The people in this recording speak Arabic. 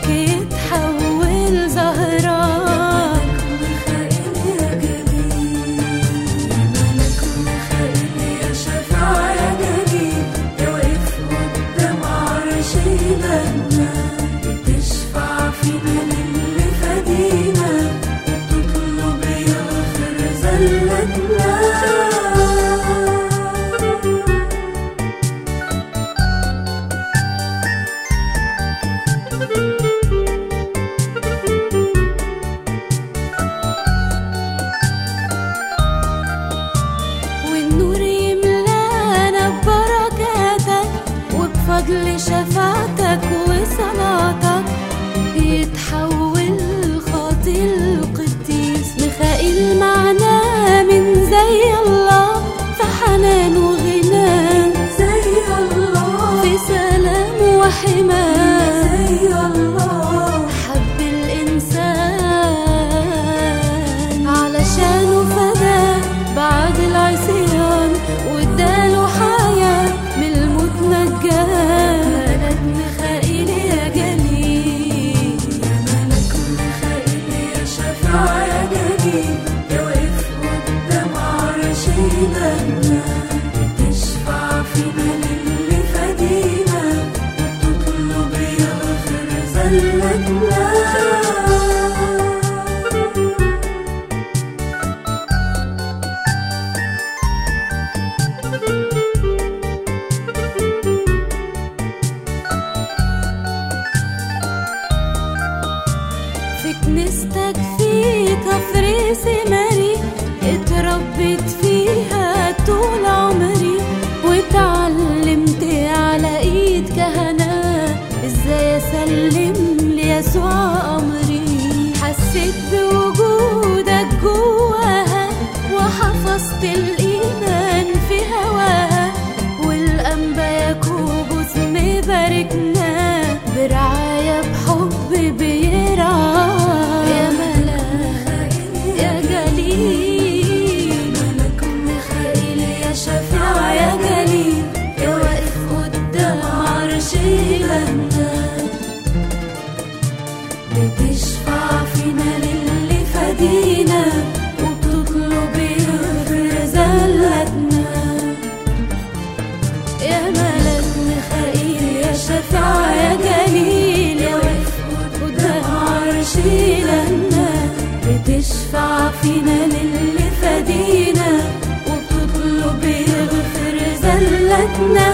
que نستكفيك افرسي ما غطست الإيمان في هواها والأنبا يكوب اسم باركنا برعاية بحب بيرعى يا ملاك يا جليل ملك ميخائيل يا شفيع يا جليل يا واقف قدام عرش إلهنا زلتنا